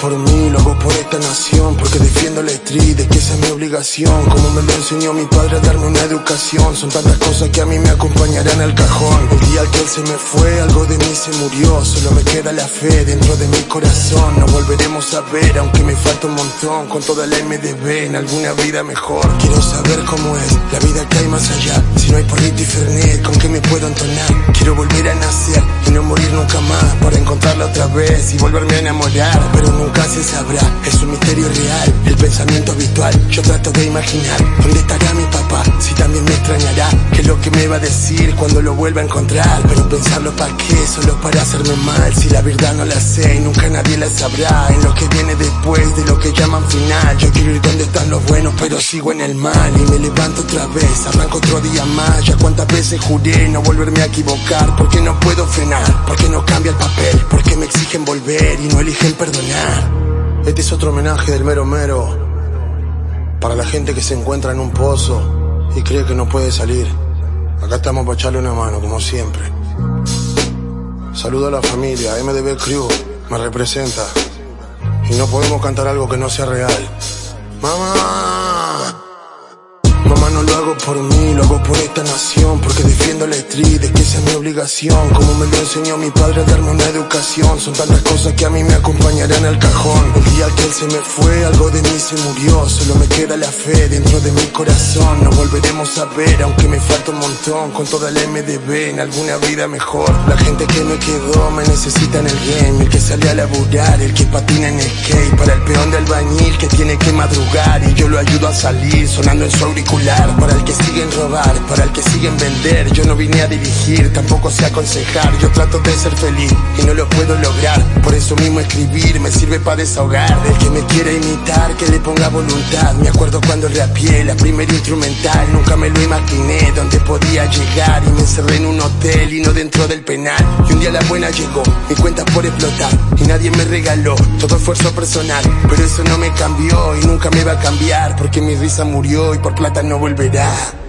por mí, lo hago por esta nación, porque defiendo la de que esa es mi obligación, como me lo enseñó mi padre a darme una educación, son tantas cosas que a mí me acompañarán al cajón, el día que él se me fue, algo de mí se murió, solo me queda la fe dentro de mi corazón, no volveremos a ver, aunque me falta un montón, con toda la MDB, en alguna vida mejor, quiero saber cómo es, la vida que hay más allá, si no hay porrito y fernet, con qué me puedo entonar, quiero volver a nacer, y no morir nunca más, para encontrarla otra vez, y volverme a enamorar, pero nunca se sabrá, es un misterio real, el pensamiento habitual, yo trato de imaginar, ¿dónde estará mi me va a decir cuando lo vuelva a encontrar, pero pensarlo para qué, solo para hacerme mal, si la verdad no la sé y nunca nadie la sabrá, en lo que viene después de lo que llaman final, yo quiero ir donde están los buenos, pero sigo en el mal, y me levanto otra vez, arranco otro día más, ya cuántas veces juré no volverme a equivocar, porque no puedo frenar, porque no cambia el papel, porque me exigen volver y no eligen perdonar. Este es otro homenaje del mero mero. Para la gente que se encuentra en un pozo y cree que no puede salir. Acá estamos para echarle una mano, como siempre. Saludo a la familia, MDB Crew me representa. Y no podemos cantar algo que no sea real. Mamá. Mamá, no lo hago por mí, lo hago por esta nación, porque defiendo la street, es que esa es mi obligación, como me lo enseñó mi padre a darme una educación, son tantas cosas que a mí me acompañarán al cajón, el día que él se me fue, algo de mí se murió, solo me queda la fe dentro de mi corazón, no volveremos a ver, aunque me falta un montón, con toda la MDB en alguna vida mejor, la gente que me quedó me necesita en el game, el que sale a laburar, el que patina en skate, para el peón de albañil que tiene que madrugar, y yo lo ayudo a salir, sonando en su auricular, para el que siguen robar, para el que siguen vender. Yo no vine a dirigir, tampoco sé aconsejar. Yo trato de ser feliz y no lo puedo lograr. Por eso mismo escribir me sirve para desahogar. Del que me quiera imitar, que le ponga voluntad. Me acuerdo cuando rapié la primera instrumental. Nunca me lo imaginé donde podía llegar. Y me encerré en un hotel y no dentro del penal. Y un día la buena llegó, mi cuenta por explotar. Y nadie me regaló todo esfuerzo personal. Pero eso no me cambió y nunca me va a cambiar. Porque mi risa murió y por plata no volverá. death.